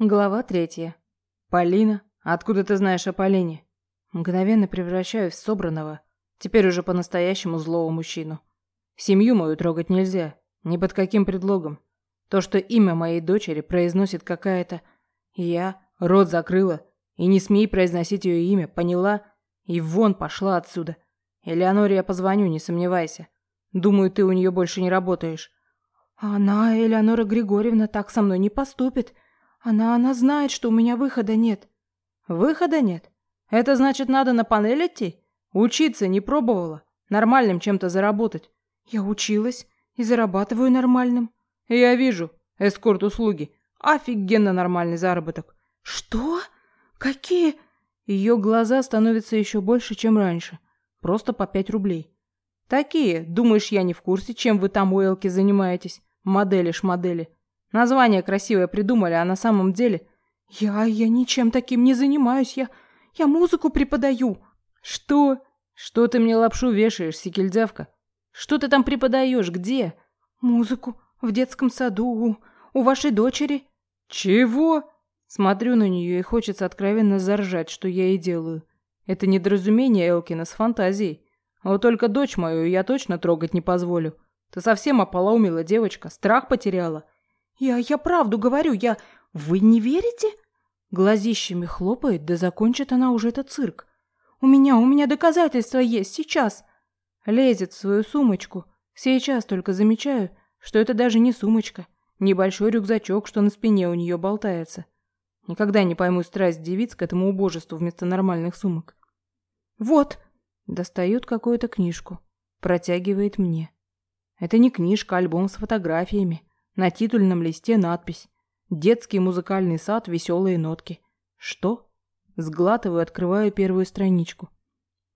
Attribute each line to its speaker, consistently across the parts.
Speaker 1: Глава третья. Полина? Откуда ты знаешь о Полине? Мгновенно превращаюсь в собранного, теперь уже по-настоящему злого мужчину. Семью мою трогать нельзя, ни под каким предлогом. То, что имя моей дочери произносит какая-то... Я рот закрыла, и не смей произносить ее имя, поняла? И вон пошла отсюда. Элеоноре я позвоню, не сомневайся. Думаю, ты у нее больше не работаешь.
Speaker 2: Она, Элеонора Григорьевна, так со мной не поступит. Она, она знает, что у меня выхода нет.
Speaker 1: Выхода нет? Это значит, надо на панель идти? Учиться не пробовала? Нормальным чем-то заработать?
Speaker 2: Я училась и зарабатываю нормальным.
Speaker 1: Я вижу. Эскорт-услуги. Офигенно нормальный заработок.
Speaker 2: Что? Какие?
Speaker 1: Ее глаза становятся еще больше, чем раньше. Просто по пять рублей. Такие. Думаешь, я не в курсе, чем вы там у Элки занимаетесь? Модели-шмодели. Название красивое придумали, а на самом деле...
Speaker 2: Я... я ничем таким не занимаюсь. Я... я музыку преподаю.
Speaker 1: Что? Что ты мне лапшу вешаешь, сикельдявка? Что ты там преподаешь? Где?
Speaker 2: Музыку. В детском саду. У, у вашей дочери.
Speaker 1: Чего? Смотрю на нее и хочется откровенно заржать, что я и делаю. Это недоразумение Элкина с фантазией. А вот только дочь мою я точно трогать не позволю. Ты совсем ополоумила, девочка, страх потеряла.
Speaker 2: Я, я правду говорю, я... Вы не верите?
Speaker 1: Глазищами хлопает, да закончит она уже этот цирк.
Speaker 2: У меня, у меня доказательства есть, сейчас.
Speaker 1: Лезет в свою сумочку. Сейчас только замечаю, что это даже не сумочка. Небольшой рюкзачок, что на спине у нее болтается. Никогда не пойму страсть девиц к этому убожеству вместо нормальных сумок.
Speaker 2: Вот.
Speaker 1: Достает какую-то книжку. Протягивает мне. Это не книжка, а альбом с фотографиями. На титульном листе надпись «Детский музыкальный сад. Веселые нотки». Что? Сглатываю, открываю первую страничку.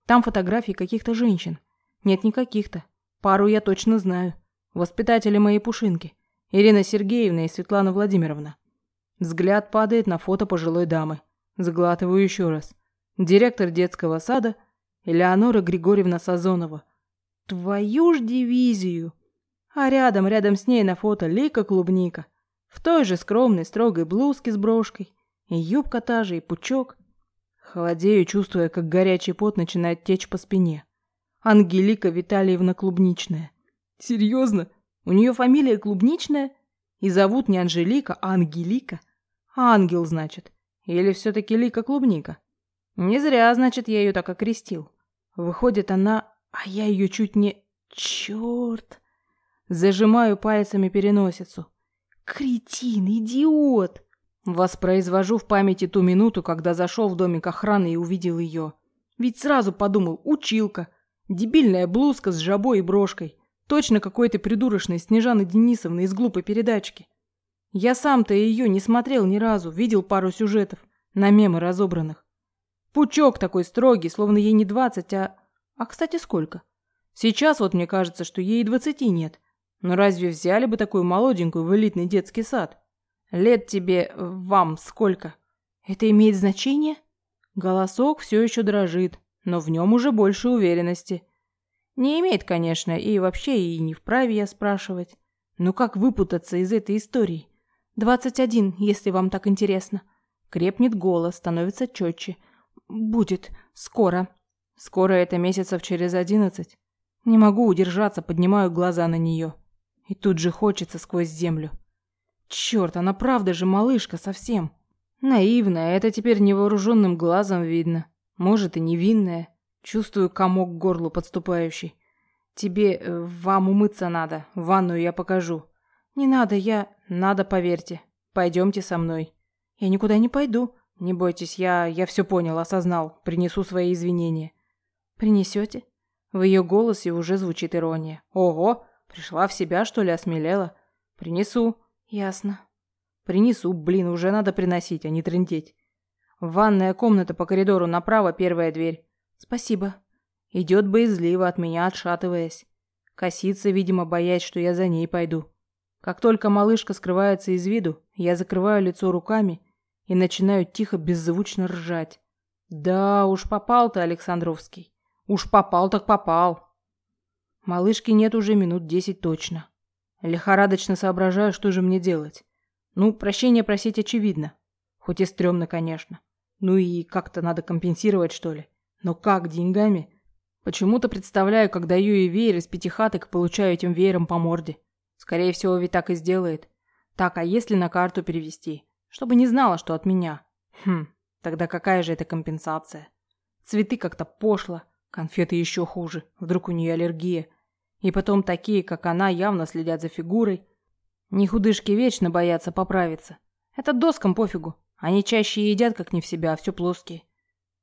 Speaker 1: Там фотографии каких-то женщин. Нет, не каких-то. Пару я точно знаю. Воспитатели моей Пушинки. Ирина Сергеевна и Светлана Владимировна. Взгляд падает на фото пожилой дамы. Сглатываю еще раз. Директор детского сада Элеонора Григорьевна Сазонова. Твою ж дивизию! А рядом, рядом с ней на фото Лика Клубника. В той же скромной, строгой блузке с брошкой. И юбка та же, и пучок. Холодею, чувствуя, как горячий пот начинает течь по спине. Ангелика Витальевна Клубничная. Серьезно? У нее фамилия Клубничная? И зовут не Анжелика, а Ангелика? Ангел, значит. Или все-таки Лика Клубника? Не зря, значит, я ее так окрестил. Выходит, она... А я ее чуть не... Черт! Зажимаю пальцами переносицу. Кретин, идиот! Воспроизвожу в памяти ту минуту, когда зашел в домик охраны и увидел ее. Ведь сразу подумал, училка. Дебильная блузка с жабой и брошкой. Точно какой-то придурочной Снежаны Денисовны из глупой передачки. Я сам-то ее не смотрел ни разу, видел пару сюжетов, на мемы разобранных. Пучок такой строгий, словно ей не двадцать, а... А, кстати, сколько? Сейчас вот мне кажется, что ей двадцати нет. Но разве взяли бы такую молоденькую в элитный детский сад? Лет тебе, вам, сколько? Это имеет значение? Голосок все еще дрожит, но в нем уже больше уверенности. Не имеет, конечно, и вообще и не вправе я спрашивать. Но как выпутаться из этой истории? Двадцать один, если вам так интересно. Крепнет голос, становится четче. Будет. Скоро. Скоро это месяцев через одиннадцать. Не могу удержаться, поднимаю глаза на нее. И тут же хочется сквозь землю. Черт, она правда же малышка совсем. Наивная, это теперь невооруженным глазом видно. Может и невинная. Чувствую комок к горлу подступающий. Тебе, э, вам умыться надо. Ванную я покажу. Не надо, я... Надо, поверьте. Пойдемте со мной. Я никуда не пойду. Не бойтесь, я... Я все понял, осознал. Принесу свои извинения. Принесете? В ее голосе уже звучит ирония. Ого! Пришла в себя, что ли, осмелела? Принесу. Ясно. Принесу, блин, уже надо приносить, а не трындеть. Ванная комната по коридору направо, первая дверь. Спасибо. Идет боязливо от меня, отшатываясь. Косится, видимо, боясь, что я за ней пойду. Как только малышка скрывается из виду, я закрываю лицо руками и начинаю тихо, беззвучно ржать. Да уж попал ты, Александровский. Уж попал так попал. Малышки нет уже минут десять точно. Лихорадочно соображаю, что же мне делать. Ну, прощения просить очевидно. Хоть и стрёмно, конечно. Ну и как-то надо компенсировать, что ли. Но как, деньгами? Почему-то представляю, как даю ей веер из пятихаток и получаю этим веером по морде. Скорее всего, ведь так и сделает. Так, а если на карту перевести? Чтобы не знала, что от меня. Хм, тогда какая же это компенсация? Цветы как-то пошло, конфеты еще хуже. Вдруг у нее аллергия. И потом такие, как она, явно следят за фигурой. Не худышки вечно боятся поправиться. Это доскам пофигу. Они чаще едят как не в себя, а все плоские.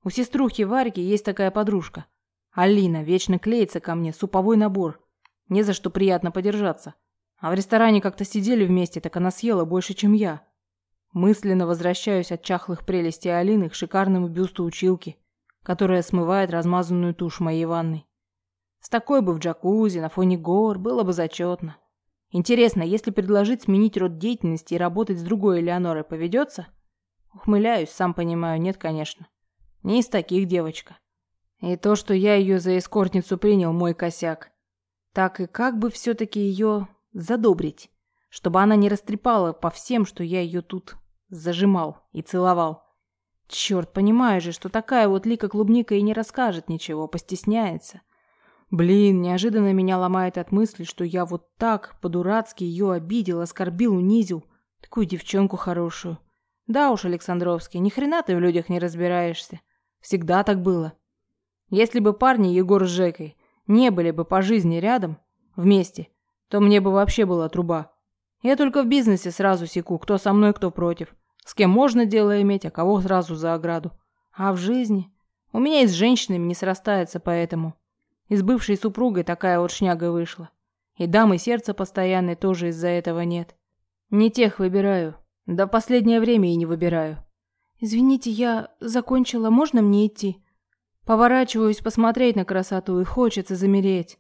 Speaker 1: У сеструхи Варьки есть такая подружка. Алина вечно клеится ко мне, суповой набор. Не за что приятно подержаться. А в ресторане как-то сидели вместе, так она съела больше, чем я. Мысленно возвращаюсь от чахлых прелестей Алины к шикарному бюсту училки, которая смывает размазанную тушь моей ванной. С такой бы в джакузи, на фоне гор, было бы зачетно. Интересно, если предложить сменить род деятельности и работать с другой Элеонорой, поведется? Ухмыляюсь, сам понимаю, нет, конечно. Не из таких девочка. И то, что я ее за эскортницу принял, мой косяк. Так и как бы все-таки ее задобрить, чтобы она не растрепала по всем, что я ее тут зажимал и целовал. Черт, понимаю же, что такая вот Лика Клубника и не расскажет ничего, постесняется. Блин, неожиданно меня ломает от мысли, что я вот так по-дурацки ее обидел, оскорбил, унизил. Такую девчонку хорошую. Да уж, Александровский, ни хрена ты в людях не разбираешься. Всегда так было. Если бы парни Егор с Жекой не были бы по жизни рядом, вместе, то мне бы вообще была труба. Я только в бизнесе сразу секу, кто со мной, кто против. С кем можно дело иметь, а кого сразу за ограду. А в жизни? У меня и с женщинами не срастается поэтому. И с бывшей супругой такая вот шняга вышла. И дамы сердца постоянной тоже из-за этого нет. Не тех выбираю. Да последнее время и не выбираю.
Speaker 2: Извините, я закончила, можно мне идти?
Speaker 1: Поворачиваюсь посмотреть на красоту и хочется замереть.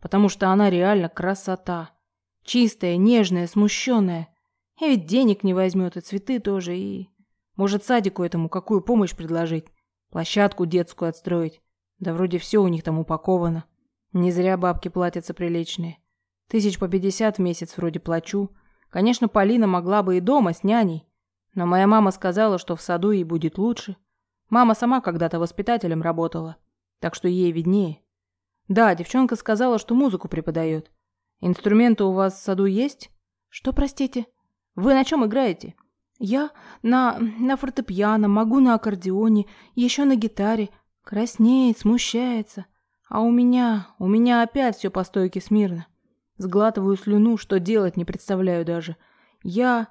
Speaker 1: Потому что она реально красота. Чистая, нежная, смущенная. И ведь денег не возьмет, и цветы тоже, и... Может, садику этому какую помощь предложить? Площадку детскую отстроить? Да вроде все у них там упаковано. Не зря бабки платятся приличные. Тысяч по пятьдесят в месяц вроде плачу. Конечно, Полина могла бы и дома с няней. Но моя мама сказала, что в саду ей будет лучше. Мама сама когда-то воспитателем работала. Так что ей виднее. Да, девчонка сказала, что музыку преподает. Инструменты у вас в саду есть?
Speaker 2: Что, простите?
Speaker 1: Вы на чем играете?
Speaker 2: Я на, на фортепиано, могу на аккордеоне, еще на гитаре. Краснеет, смущается. А у меня, у меня опять все по стойке смирно. Сглатываю слюну, что делать не представляю даже. Я...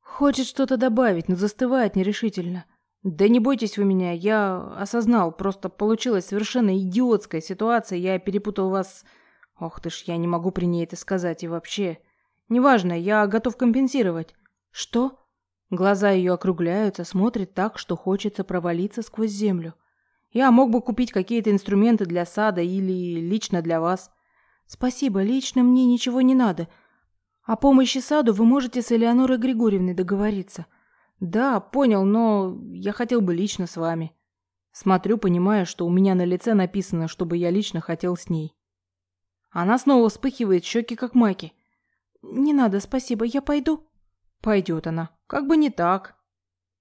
Speaker 2: Хочет что-то добавить, но застывает нерешительно. Да не бойтесь вы меня, я осознал, просто получилась совершенно идиотская ситуация, я перепутал вас... Ох ты ж, я не могу при ней это сказать и вообще... Неважно, я готов компенсировать. Что?
Speaker 1: Глаза ее округляются, смотрит так, что хочется провалиться сквозь землю. Я мог бы купить какие-то инструменты для сада или лично для вас.
Speaker 2: Спасибо, лично мне ничего не надо. О помощи саду вы можете с Элеонорой Григорьевной договориться.
Speaker 1: Да, понял, но я хотел бы лично с вами. Смотрю, понимая, что у меня на лице написано, чтобы я лично хотел с ней. Она снова вспыхивает, щеки как маки.
Speaker 2: Не надо, спасибо, я пойду.
Speaker 1: Пойдет она. Как бы не так.